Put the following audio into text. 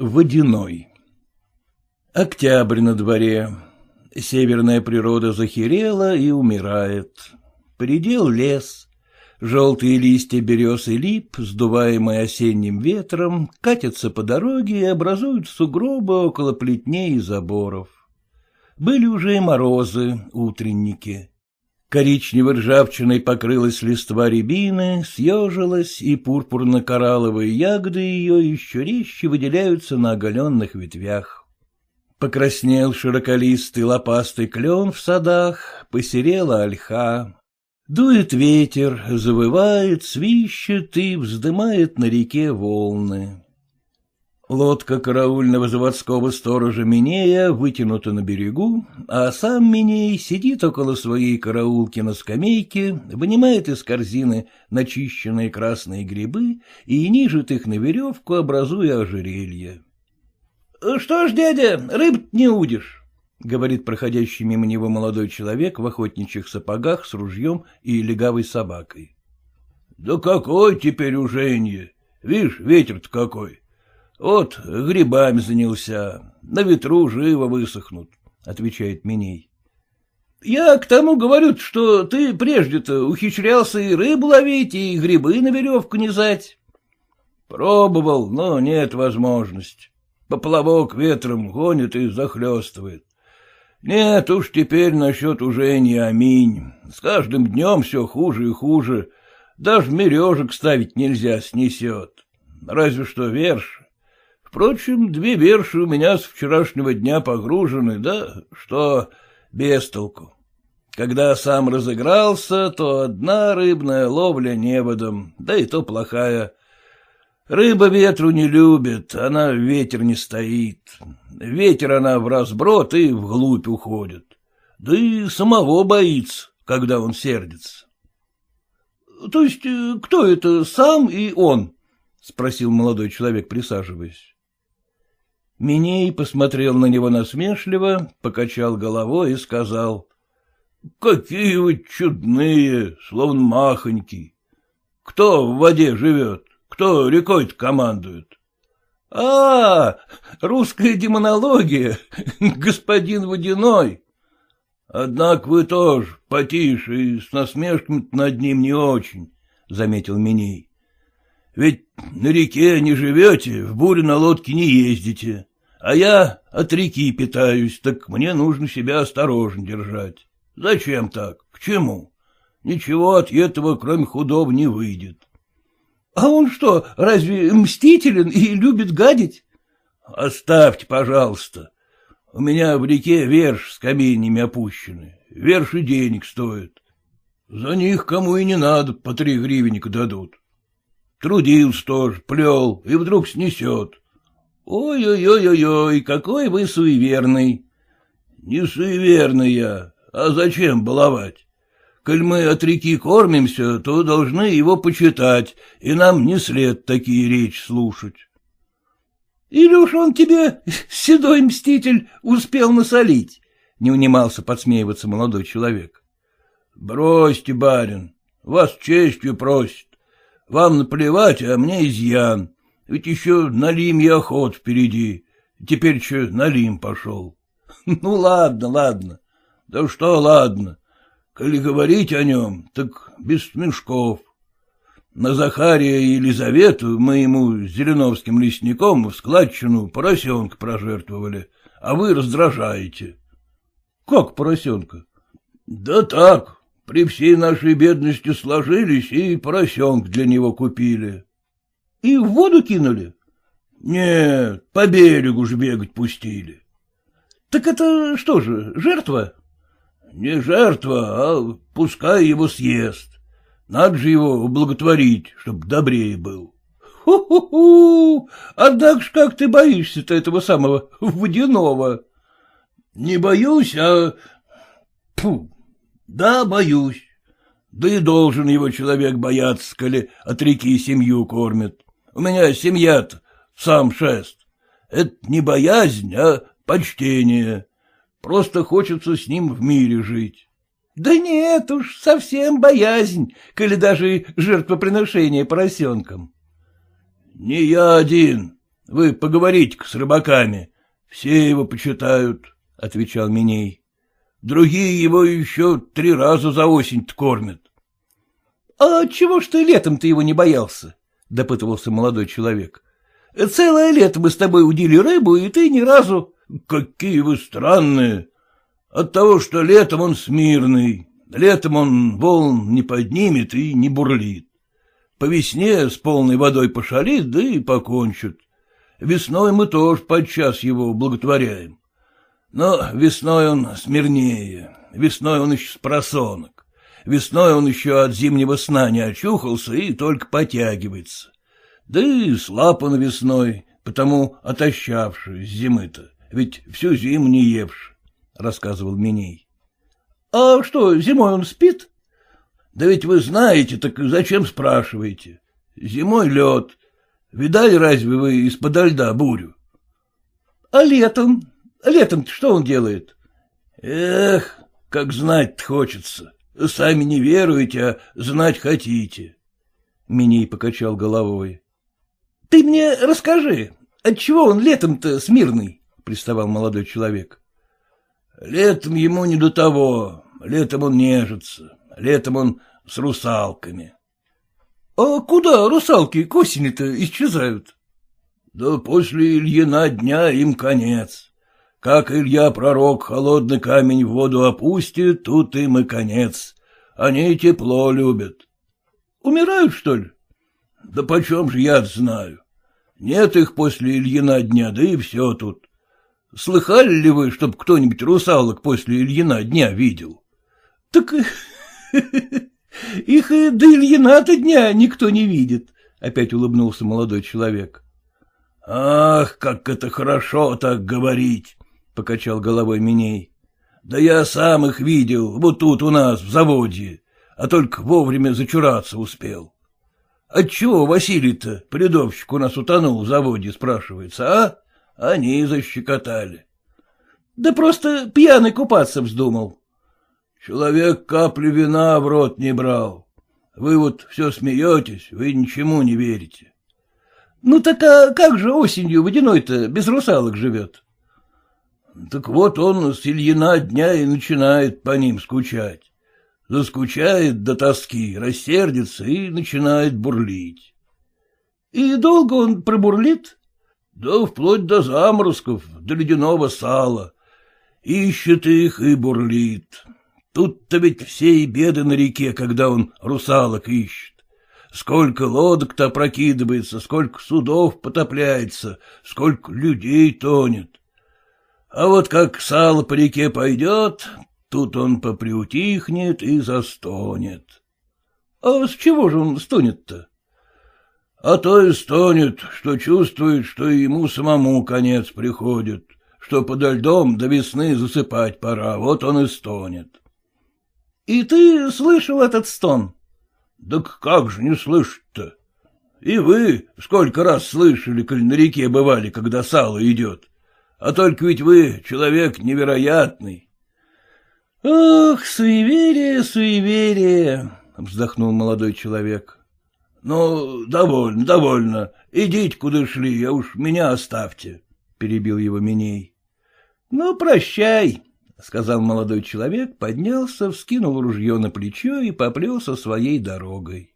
Водяной Октябрь на дворе. Северная природа захерела и умирает. Предел лес. Желтые листья берез и лип, сдуваемые осенним ветром, катятся по дороге и образуют сугробы около плетней и заборов. Были уже и морозы, утренники. Коричневой ржавчиной покрылась листва рябины, съежилась, и пурпурно-коралловые ягоды ее еще резче выделяются на оголенных ветвях. Покраснел широколистый лопастый клен в садах, посерела ольха, Дует ветер, завывает, свищет и вздымает на реке волны. Лодка караульного заводского сторожа Минея вытянута на берегу, а сам Миней сидит около своей караулки на скамейке, вынимает из корзины начищенные красные грибы и нижет их на веревку, образуя ожерелье. — Что ж, дядя, рыб не удишь? — говорит проходящий мимо него молодой человек в охотничьих сапогах с ружьем и легавой собакой. — Да какой теперь уженье? Видишь, ветер-то какой. Вот грибами занялся, на ветру живо высохнут, — отвечает Миней. — Я к тому говорю, что ты прежде-то ухищрялся и рыбу ловить, и грибы на веревку низать. — Пробовал, но нет возможности. Поплавок ветром гонит и захлестывает. Нет уж теперь насчет уже не аминь. С каждым днем все хуже и хуже. Даже мережек ставить нельзя, снесет. Разве что верш. Впрочем, две верши у меня с вчерашнего дня погружены, да что без толку. Когда сам разыгрался, то одна рыбная ловля неводом, да и то плохая. Рыба ветру не любит, она ветер не стоит. Ветер она в разброд и вглубь уходит. Да и самого боится, когда он сердится. — То есть кто это, сам и он? — спросил молодой человек, присаживаясь. Миней посмотрел на него насмешливо, покачал головой и сказал. — Какие вы чудные, словно махоньки. Кто в воде живет? Кто рекой-то командует? — А, русская демонология, господин Водяной. Однако вы тоже потише и с насмешками над ним не очень, — заметил Миней. Ведь на реке не живете, в бурю на лодке не ездите, а я от реки питаюсь, так мне нужно себя осторожно держать. Зачем так? К чему? Ничего от этого, кроме худого, не выйдет. — А он что, разве мстителен и любит гадить? — Оставьте, пожалуйста. У меня в реке верш с каменьями опущены. Верш и денег стоит. За них кому и не надо, по три гривенника дадут. Трудился тоже, плел, и вдруг снесет. Ой-ой-ой-ой, какой вы суеверный. Не суеверный я, а зачем баловать? Коль мы от реки кормимся, то должны его почитать, и нам не след такие речь слушать. — Или уж он тебе, седой мститель, успел насолить? — не унимался подсмеиваться молодой человек. — Бросьте, барин, вас честью просит. Вам наплевать, а мне изъян. Ведь еще налим и охот впереди. Теперь что налим пошел. — Ну, ладно, ладно. Да что ладно. Коли говорить о нем, так без смешков. На Захария и Елизавету мы ему с Зеленовским лесником в складчину поросенка прожертвовали, а вы раздражаете. — Как поросенка? — Да так, при всей нашей бедности сложились и поросенка для него купили. — И в воду кинули? — Нет, по берегу ж бегать пустили. — Так это что же, жертва? Не жертва, а пускай его съест. Надо же его ублаготворить, чтоб добрее был. Ху-ху-ху! Однако ж как ты боишься-то этого самого водяного? Не боюсь, а... Фу, да, боюсь. Да и должен его человек бояться, коли от реки семью кормит. У меня семья-то сам шест. Это не боязнь, а почтение. Просто хочется с ним в мире жить. — Да нет уж, совсем боязнь, коли даже жертвоприношение поросенком. — Не я один. Вы поговорите-ка с рыбаками, все его почитают, — отвечал Миней. Другие его еще три раза за осень кормят. — А чего ж ты летом-то его не боялся? — допытывался молодой человек. — Целое лето мы с тобой удили рыбу, и ты ни разу... — Какие вы странные! От того, что летом он смирный, летом он волн не поднимет и не бурлит. По весне с полной водой пошалит, да и покончит. Весной мы тоже подчас его благотворяем. Но весной он смирнее, весной он еще с просонок. Весной он еще от зимнего сна не очухался и только потягивается. Да и слаб он весной, потому отощавший с зимы-то, ведь всю зиму не евший рассказывал Миней. — А что, зимой он спит? — Да ведь вы знаете, так зачем спрашиваете? Зимой лед. Видали разве вы из-под льда бурю? — А летом? летом что он делает? — Эх, как знать хочется. Сами не веруете, а знать хотите. Миней покачал головой. — Ты мне расскажи, отчего он летом-то смирный? — приставал молодой человек. Летом ему не до того, летом он нежится, летом он с русалками. — А куда русалки к осени-то исчезают? — Да после Ильина дня им конец. Как Илья пророк холодный камень в воду опустит, тут им и конец. Они тепло любят. — Умирают, что ли? — Да почем же я знаю. Нет их после Ильина дня, да и все тут. Слыхали ли вы, чтоб кто-нибудь русалок после Ильина дня видел? — Так их и до Ильина-то дня никто не видит, — опять улыбнулся молодой человек. — Ах, как это хорошо так говорить, — покачал головой Миней. — Да я сам их видел, вот тут у нас, в заводе, а только вовремя зачураться успел. Отчего Василий-то, придовщик, у нас утонул в заводе, спрашивается, а? Они защекотали. — Да просто пьяный купаться вздумал. — Человек каплю вина в рот не брал. Вы вот все смеетесь, вы ничему не верите. — Ну так а как же осенью водяной-то без русалок живет? — Так вот он с Ильина дня и начинает по ним скучать. Заскучает до тоски, рассердится и начинает бурлить. — И долго он пробурлит? Да вплоть до заморозков, до ледяного сала. Ищет их и бурлит. Тут-то ведь все и беды на реке, когда он русалок ищет. Сколько лодок-то опрокидывается, сколько судов потопляется, сколько людей тонет. А вот как сало по реке пойдет, тут он поприутихнет и застонет. — А с чего же он стонет-то? А то и стонет, что чувствует, что ему самому конец приходит, что подо льдом до весны засыпать пора, вот он и стонет. — И ты слышал этот стон? — Так как же не слышать-то? И вы сколько раз слышали, коль на реке бывали, когда сало идет. А только ведь вы человек невероятный. — Ох, суеверие, суеверие, — вздохнул молодой человек. — Ну, довольно, довольно. Идите, куда шли, а уж меня оставьте, — перебил его Миней. — Ну, прощай, — сказал молодой человек, поднялся, вскинул ружье на плечо и поплелся своей дорогой.